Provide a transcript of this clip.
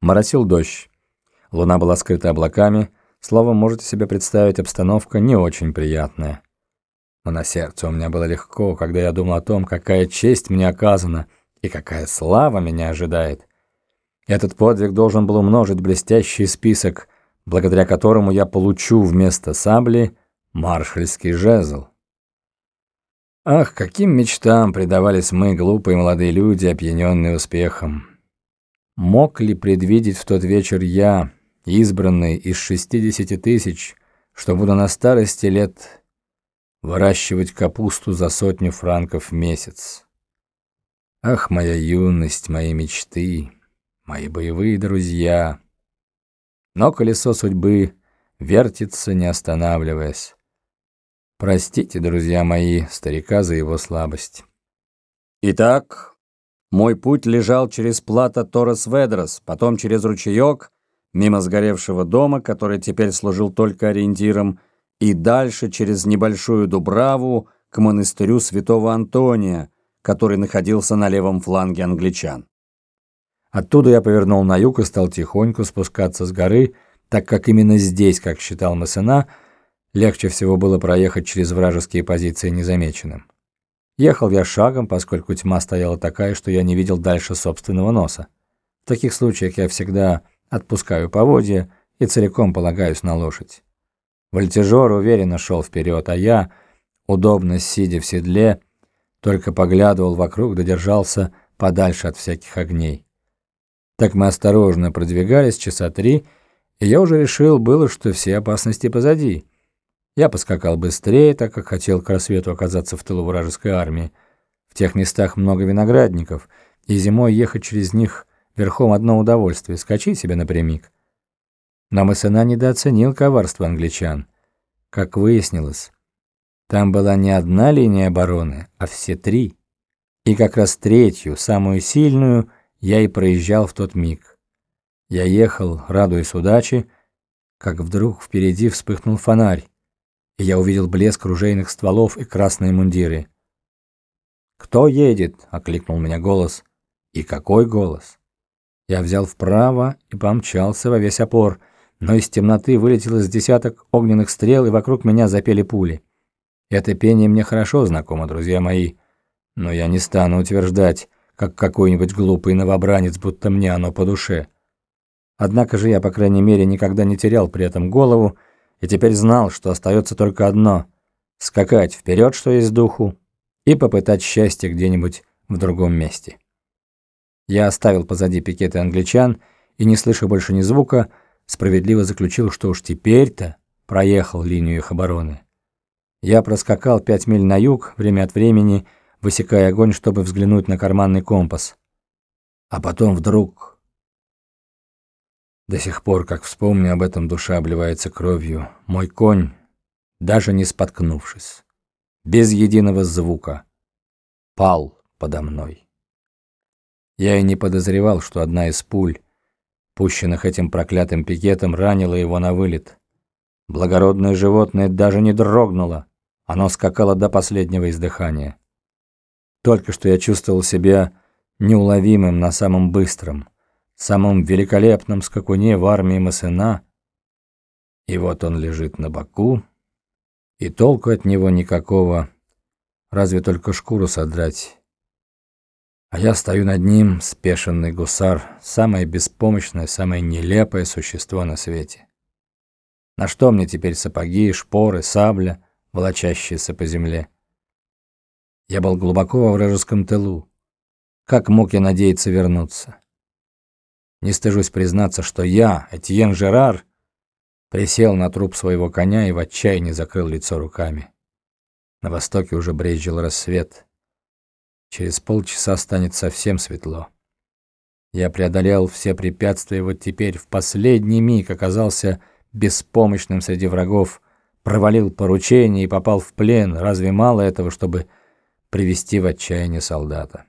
Моросил дождь. Луна была скрыта облаками. Словом, можете себе представить, обстановка не очень приятная. Но на сердце у меня было легко, когда я думал о том, какая честь мне оказана и какая слава меня ожидает. Этот подвиг должен был умножить блестящий список, благодаря которому я получу вместо сабли маршальский жезл. Ах, каким мечтам предавались мы, глупые молодые люди, опьяненные успехом. Мог ли предвидеть в тот вечер я, избранный из шестидесяти тысяч, что буду на старости лет выращивать капусту за сотню франков в месяц? Ах, моя юность, мои мечты, мои боевые друзья! Но колесо судьбы вертится, не останавливаясь. Простите, друзья мои, старика за его слабость. Итак, мой путь лежал через плато Торрес-Ведрос, потом через ручеек, мимо сгоревшего дома, который теперь служил только ориентиром, и дальше через небольшую Дубраву к монастырю святого Антония, который находился на левом фланге англичан. Оттуда я повернул на юг и стал тихонько спускаться с горы, так как именно здесь, как считал Массена, легче всего было проехать через вражеские позиции незамеченным. Ехал я шагом, поскольку тьма стояла такая, что я не видел дальше собственного носа. В таких случаях я всегда отпускаю поводья и целиком полагаюсь на лошадь. Вольтежер уверенно шел вперед, а я, удобно сидя в седле, только поглядывал вокруг, додержался подальше от всяких огней. Так мы осторожно продвигались часа три, и я уже решил было, что все опасности позади — я поскакал быстрее, так как хотел к рассвету оказаться в тылу вражеской армии. В тех местах много виноградников, и зимой ехать через них верхом одно удовольствие, скачать себе напрямик. Но Массена недооценил коварство англичан. Как выяснилось, там была не одна линия обороны, а все три. И как раз третью, самую сильную, я и проезжал в тот миг. Я ехал, радуясь удаче, как вдруг впереди вспыхнул фонарь и я увидел блеск ружейных стволов и красные мундиры. «Кто едет?» — окликнул меня голос. «И какой голос?» Я взял вправо и помчался во весь опор, но из темноты вылетело с десяток огненных стрел, и вокруг меня запели пули. Это пение мне хорошо знакомо, друзья мои, но я не стану утверждать, как какой-нибудь глупый новобранец, будто мне оно по душе. Однако же я, по крайней мере, никогда не терял при этом голову, и теперь знал, что остается только одно — скакать вперед, что есть духу, и попытать счастье где-нибудь в другом месте. Я оставил позади пикеты англичан и, не слыша больше ни звука, справедливо заключил, что уж теперь-то проехал линию их обороны. Я проскакал пять миль на юг, время от времени, высекая огонь, чтобы взглянуть на карманный компас. А потом вдруг до сих пор, как вспомню об этом, душа обливается кровью. Мой конь, даже не споткнувшись, без единого звука, пал подо мной. Я и не подозревал, что одна из пуль, пущенных этим проклятым пикетом, ранила его на вылет. Благородное животное даже не дрогнуло, оно скакало до последнего издыхания. Только что я чувствовал себя неуловимым на самом быстром, самом великолепном скакуне в армии Массена. И вот он лежит на боку, и толку от него никакого, разве только шкуру содрать. А я стою над ним, спешенный гусар, самое беспомощное, самое нелепое существо на свете. На что мне теперь сапоги, шпоры, сабля, волочащиеся по земле? Я был глубоко во вражеском тылу. Как мог я надеяться вернуться? Не стыжусь признаться, что я, Этьен Жерар, присел на труп своего коня и в отчаянии закрыл лицо руками. На востоке уже брезжил рассвет. Через полчаса станет совсем светло. Я преодолел все препятствия, вот теперь в последний миг оказался беспомощным среди врагов, провалил поручение и попал в плен. Разве мало этого, чтобы привести в отчаяние солдата?